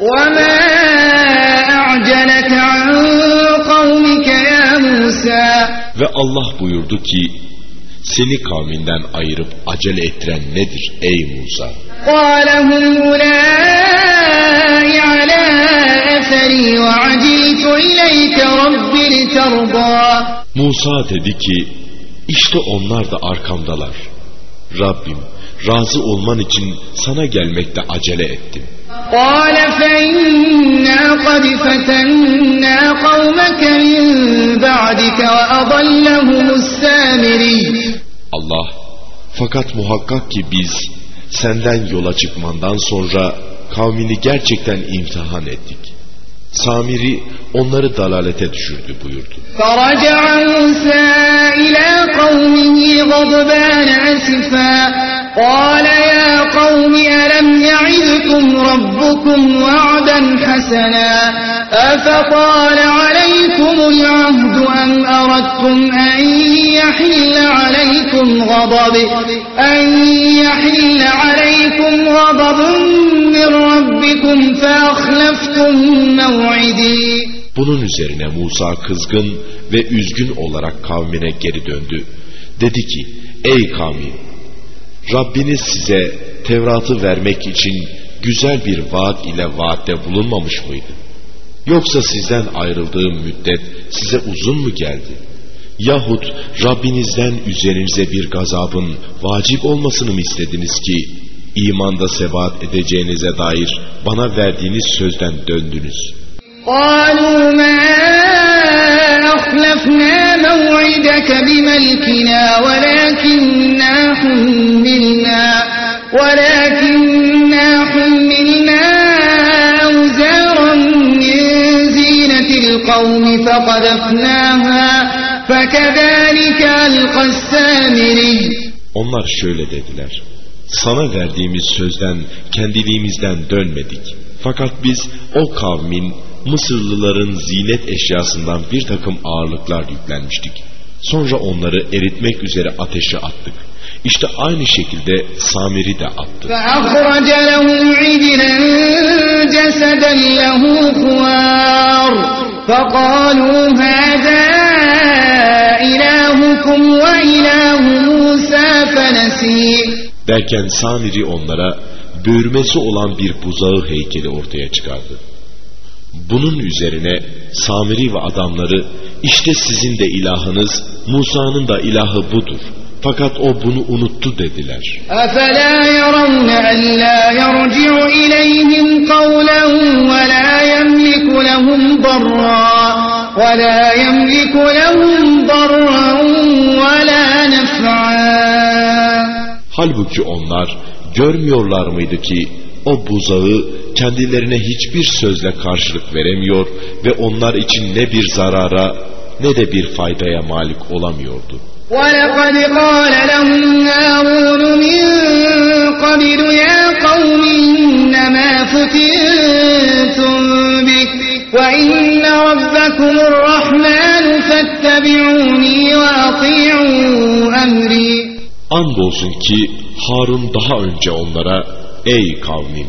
وما أعجلك عن قومك يا موسى Ve Allah buyurdu ki seni kavminden ayırıp acele ettiren nedir ey Musa? قال هم أولئك على أثري وعجلت إليك رب لترضى Musa dedi ki işte onlar da arkamdalar. Rabbim razı olman için sana gelmekte acele ettim. قال فإنا قد فتنا قومك من بعدك وأضلهم السامري Allah fakat muhakkak ki biz senden yola çıkmandan sonra kavmini gerçekten imtihan ettik. Samiri onları dalalete düşürdü buyurdu. فرجع موسى إلى قومه غضبان أسفا قال يا قوم ألم يعدكم ربكم وعدا حسنا أفطال عليكم العهد أم أردتم أن يحل عليكم غضب أن يحل عليكم غضب من ربكم فأخلفتم موعدي Bunun üzerine Musa kızgın ve üzgün olarak kavmine geri döndü. Dedi ki, ey kavmim, Rabbiniz size Tevrat'ı vermek için güzel bir vaat ile vaatte bulunmamış mıydı? Yoksa sizden ayrıldığım müddet size uzun mu geldi? Yahut Rabbinizden üzerinize bir gazabın vacip olmasını mı istediniz ki imanda sebat edeceğinize dair bana verdiğiniz sözden döndünüz?'' قالوا ما أخلفنا موعدك بملكنا ولكننا حملنا ولكننا حملنا أوزارا من زينة القوم فقذفناها فكذلك ألقى السامري Onlar şöyle dediler. Sana verdiğimiz sözden kendiliğimizden dönmedik. Fakat biz o kavmin Mısırlıların zinet eşyasından bir takım ağırlıklar yüklenmiştik. Sonra onları eritmek üzere ateşe attık. İşte aynı şekilde Samir'i de attı. فأخرج لهم عجلا جسدا له خوار فقالوا هذا إلهكم وإله موسى فنسي Derken Samir'i onlara böğürmesi olan bir buzağı heykeli ortaya çıkardı. Bunun üzerine Samiri ve adamları işte sizin de ilahınız Musa'nın da ilahı budur. Fakat o bunu unuttu dediler. أفلا يرون ألا يرجع إليهم قولا ولا يملك لهم ضرا ولا يملك لهم ضرا ولا نفعا Halbuki onlar görmüyorlar mıydı ki o buzağı kendilerine hiçbir sözle karşılık veremiyor ve onlar için ne bir zarara ne de bir faydaya malik olamıyordu. ولقد قال لهم هارون من قبل يا قوم إنما فتنتم به وإن ربكم الرحمن فاتبعوني وأطيعوا أمري Andolsun ki Harun daha önce onlara ey kavmim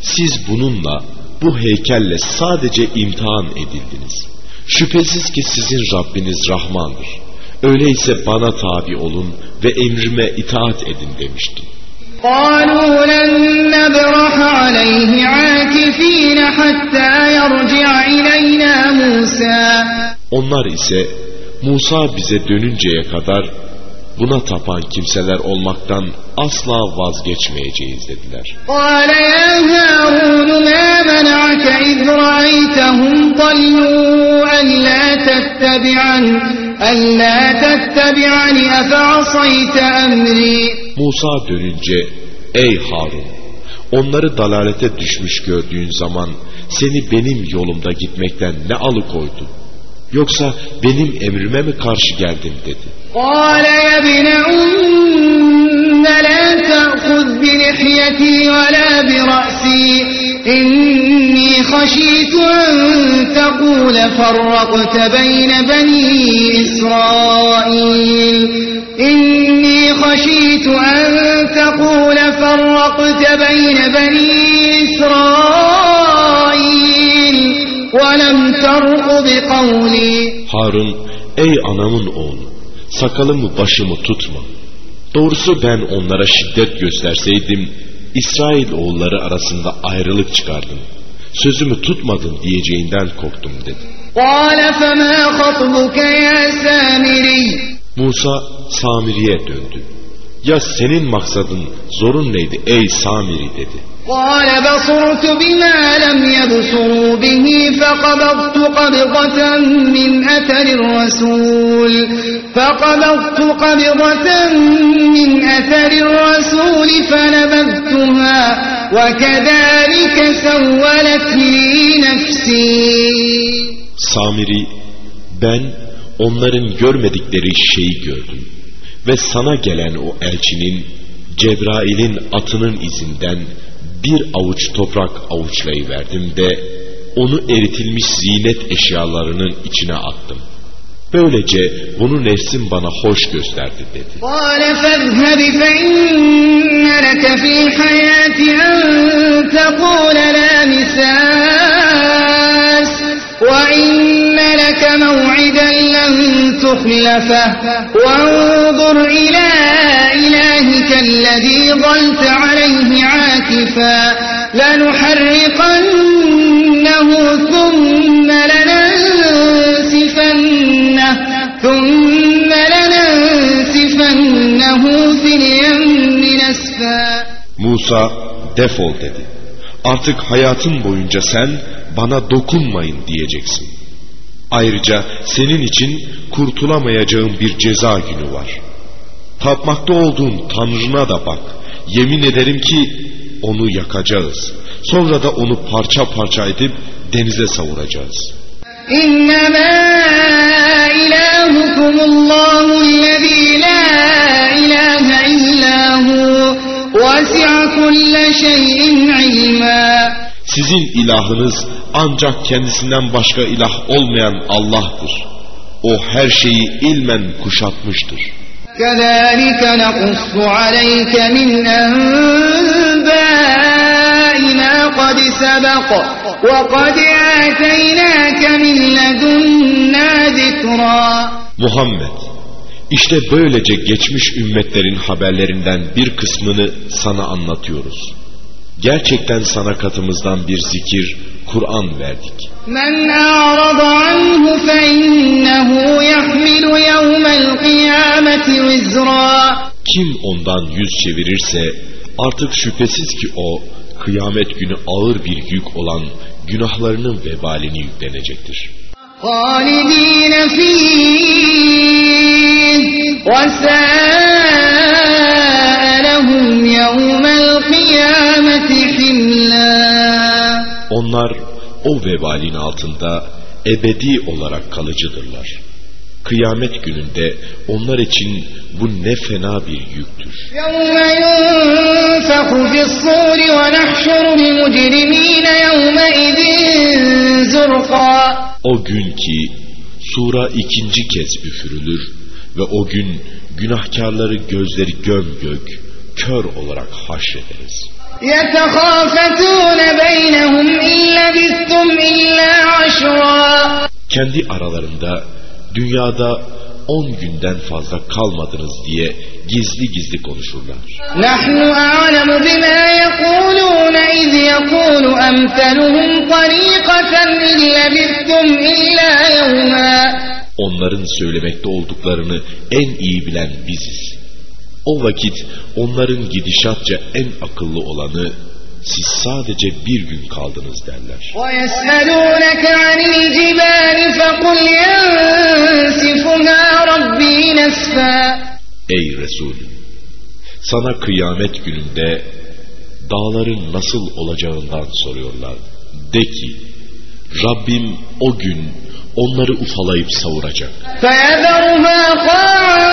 siz bununla bu heykelle sadece imtihan edildiniz. Şüphesiz ki sizin Rabbiniz Rahmandır. Öyleyse bana tabi olun ve emrime itaat edin demiştim. Onlar ise Musa bize dönünceye kadar buna tapan kimseler olmaktan asla vazgeçmeyeceğiz dediler. Musa dönünce ey Harun onları dalalete düşmüş gördüğün zaman seni benim yolumda gitmekten ne alıkoydu? Yoksa benim emrime mi karşı geldin dedi. قال يا ابن أم لا تأخذ بلحيتي ولا برأسي إني خشيت أن تقول فرقت بين بني إسرائيل إني خشيت أن تقول فرقت بين بني إسرائيل ولم ترق بقولي Harun, ey anamın oğlu, sakalımı başımı tutma. Doğrusu ben onlara şiddet gösterseydim, İsrail oğulları arasında ayrılık çıkardım. Sözümü tutmadım diyeceğinden korktum dedi. Musa Samiri'ye döndü. Ya senin maksadın, zorun neydi ey Samiri dedi. قال بصرت بما لم يبصروا به فقبضت قبضة من أثر الرسول فقبضت قبضة من أثر الرسول فنبذتها وكذلك سولت لي نفسي Samiri, ben onların görmedikleri şeyi gördüm. Ve sana gelen o elçinin, Cebrail'in atının izinden bir avuç toprak avuçlayıverdim ve onu eritilmiş zinet eşyalarının içine attım. Böylece bunu nefsim bana hoş gösterdi dedi. قال وإن لك موعدا لن تخلفه وانظر إلى إلهك الذي ظلت عليه عاكفا لنحرقنه ثم لننسفنه ثم لننسفنه في اليم نسفا Musa defol dedi. Artık hayatın boyunca sen bana dokunmayın diyeceksin. Ayrıca senin için kurtulamayacağın bir ceza günü var. Tapmakta olduğun Tanrına da bak. Yemin ederim ki onu yakacağız. Sonra da onu parça parça edip denize savuracağız. İnnemâ ilâhukumullâhu lezî lâ ilâhe illâhu vasi'a kulle şeyin ilmâ. Sizin ilahınız ancak kendisinden başka ilah olmayan Allah'tır. O her şeyi ilmen kuşatmıştır. كذلك نقص عليك من أنباء ما قد سبق وقد آتيناك من لدنا ذكرا Muhammed, işte böylece geçmiş ümmetlerin haberlerinden bir kısmını sana anlatıyoruz. Gerçekten sana katımızdan bir zikir, Kur'an verdik. من أعرض عنه فإنه يحمل يوم القيامة وزرا Kim ondan yüz çevirirse artık şüphesiz ki o kıyamet günü ağır bir yük olan günahlarının vebalini yüklenecektir. خالدين فيه وساء o vebalin altında ebedi olarak kalıcıdırlar. Kıyamet gününde onlar için bu ne fena bir yüktür. O gün ki sura ikinci kez üfürülür ve o gün günahkarları gözleri göm gök, kör olarak haşrederiz. Kendi aralarında dünyada on günden fazla kalmadınız diye gizli gizli konuşurlar. Nahnu a'lemu bima yekulun iz yekulu emteluhum tariqatan illa illa yevma. Onların söylemekte olduklarını en iyi bilen biziz. O vakit onların gidişatça en akıllı olanı siz sadece bir gün kaldınız derler. ويسألونك عن الجبال فقل ينسفها ربي نسفا Ey Resulüm! Sana kıyamet gününde dağların nasıl olacağından soruyorlar. De ki, Rabbim o gün onları ufalayıp savuracak. فيذرها قاعا صفصفا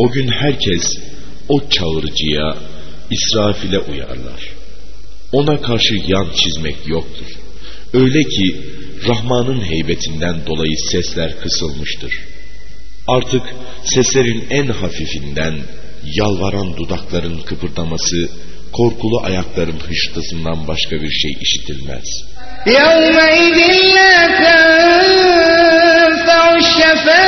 O gün herkes o çağırıcıya, İsrafil'e uyarlar. Ona karşı yan çizmek yoktur. Öyle ki Rahman'ın heybetinden dolayı sesler kısılmıştır. Artık seslerin en hafifinden yalvaran dudakların kıpırdaması, korkulu ayakların hıştısından başka bir şey işitilmez. يومئذ لا تنفع الشفاعة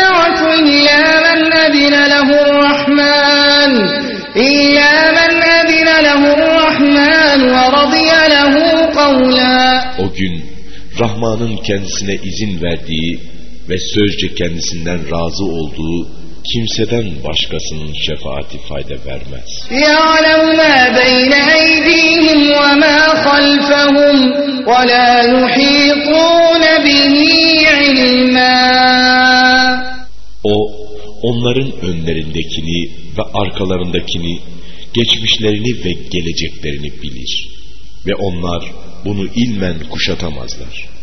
Rahman'ın kendisine izin verdiği ve sözce kendisinden razı olduğu kimseden başkasının şefaati fayda vermez. يعلم ما بين أيديهم وما خلفهم ولا يحيطون به علما O onların önlerindekini ve arkalarındakini, geçmişlerini ve geleceklerini bilir. Ve onlar bunu ilmen kuşatamazlar.